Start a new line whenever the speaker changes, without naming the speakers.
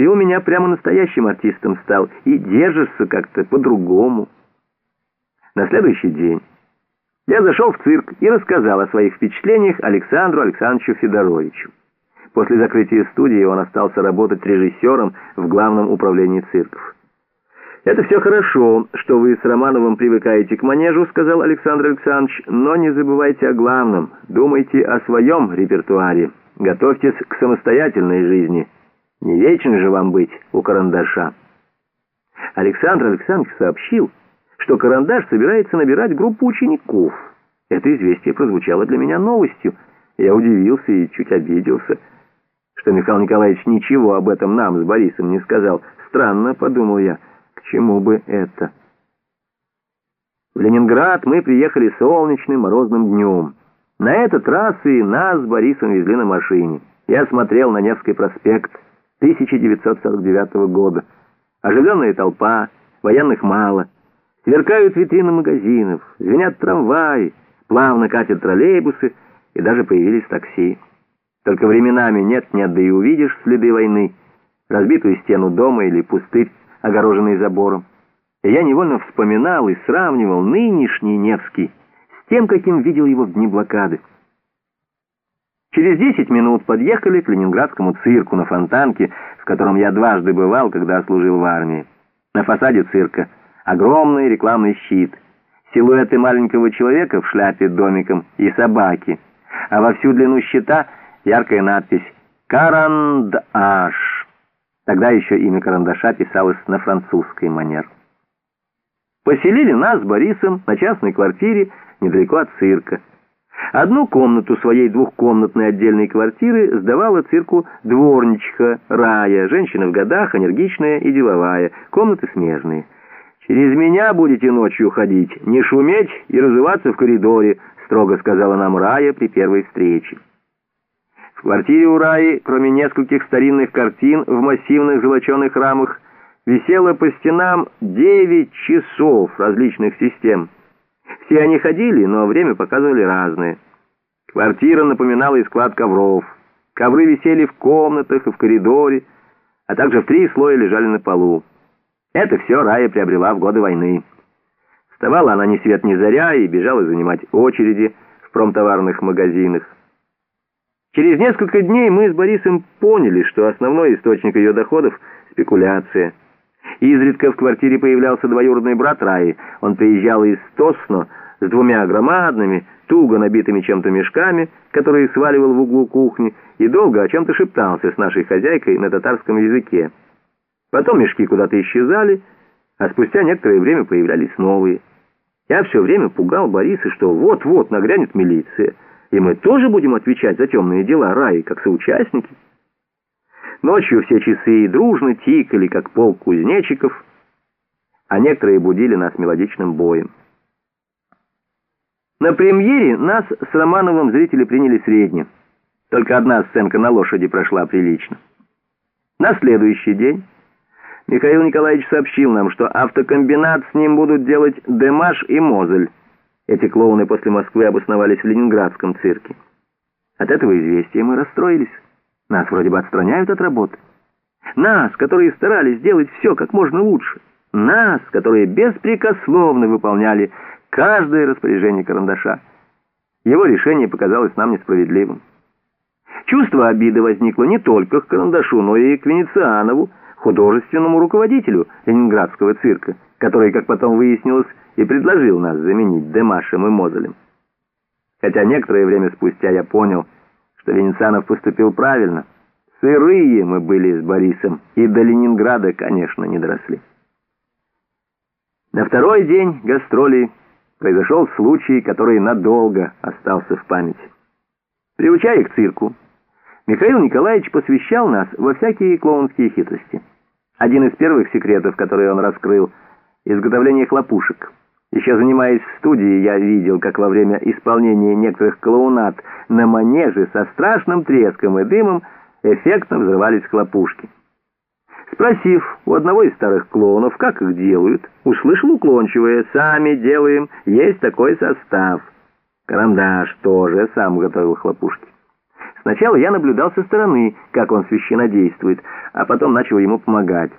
Ты у меня прямо настоящим артистом стал и держишься как-то по-другому. На следующий день я зашел в цирк и рассказал о своих впечатлениях Александру Александровичу Федоровичу. После закрытия студии он остался работать режиссером в главном управлении цирков. «Это все хорошо, что вы с Романовым привыкаете к манежу», — сказал Александр Александрович, «но не забывайте о главном. Думайте о своем репертуаре. Готовьтесь к самостоятельной жизни». Не вечно же вам быть у карандаша. Александр Александрович сообщил, что карандаш собирается набирать группу учеников. Это известие прозвучало для меня новостью. Я удивился и чуть обиделся, что Михаил Николаевич ничего об этом нам с Борисом не сказал. Странно, подумал я, к чему бы это? В Ленинград мы приехали солнечным морозным днем. На этот раз и нас с Борисом везли на машине. Я смотрел на Невский проспект. 1949 года. Оживленная толпа, военных мало. Сверкают витрины магазинов, звенят трамваи, плавно катят троллейбусы и даже появились такси. Только временами нет-нет, да и увидишь следы войны, разбитую стену дома или пустырь, огороженный забором. И я невольно вспоминал и сравнивал нынешний Невский с тем, каким видел его в дни блокады. Через десять минут подъехали к ленинградскому цирку на Фонтанке, в котором я дважды бывал, когда служил в армии. На фасаде цирка огромный рекламный щит, силуэты маленького человека в шляпе домиком и собаки, а во всю длину щита яркая надпись «Карандаш». Тогда еще имя карандаша писалось на французской манер. Поселили нас с Борисом на частной квартире недалеко от цирка. Одну комнату своей двухкомнатной отдельной квартиры сдавала цирку дворничка Рая, женщина в годах, энергичная и деловая, комнаты смежные. «Через меня будете ночью ходить, не шуметь и разуваться в коридоре», строго сказала нам Рая при первой встрече. В квартире у Раи, кроме нескольких старинных картин в массивных золоченых рамах, висело по стенам девять часов различных систем – все они ходили, но время показывали разное. Квартира напоминала и склад ковров. Ковры висели в комнатах и в коридоре, а также в три слоя лежали на полу. Это все Рая приобрела в годы войны. Вставала она ни свет ни заря и бежала занимать очереди в промтоварных магазинах. Через несколько дней мы с Борисом поняли, что основной источник ее доходов – спекуляция – Изредка в квартире появлялся двоюродный брат Раи. Он приезжал из Тосно с двумя громадными, туго набитыми чем-то мешками, которые сваливал в углу кухни, и долго о чем-то шептался с нашей хозяйкой на татарском языке. Потом мешки куда-то исчезали, а спустя некоторое время появлялись новые. Я все время пугал Бориса, что вот-вот нагрянет милиция, и мы тоже будем отвечать за темные дела Раи, как соучастники. Ночью все часы дружно тикали, как пол кузнечиков, а некоторые будили нас мелодичным боем. На премьере нас с Романовым зрители приняли средне. Только одна сценка на лошади прошла прилично. На следующий день Михаил Николаевич сообщил нам, что автокомбинат с ним будут делать Демаш и Мозель. Эти клоуны после Москвы обосновались в ленинградском цирке. От этого известия мы расстроились. Нас вроде бы отстраняют от работы. Нас, которые старались сделать все как можно лучше. Нас, которые беспрекословно выполняли каждое распоряжение карандаша. Его решение показалось нам несправедливым. Чувство обиды возникло не только к карандашу, но и к Венецианову, художественному руководителю ленинградского цирка, который, как потом выяснилось, и предложил нас заменить Демашем и Мозелем. Хотя некоторое время спустя я понял, что Венецианов поступил правильно. Сырые мы были с Борисом, и до Ленинграда, конечно, не доросли. На второй день гастролей произошел случай, который надолго остался в памяти. Приучая к цирку, Михаил Николаевич посвящал нас во всякие клоунские хитрости. Один из первых секретов, который он раскрыл, изготовление хлопушек. Еще занимаясь в студии, я видел, как во время исполнения некоторых клоунат на манеже со страшным треском и дымом эффектно взрывались хлопушки. Спросив у одного из старых клоунов, как их делают, услышал уклончивое «Сами делаем, есть такой состав». Карандаш тоже сам готовил хлопушки. Сначала я наблюдал со стороны, как он священнодействует, а потом начал ему помогать.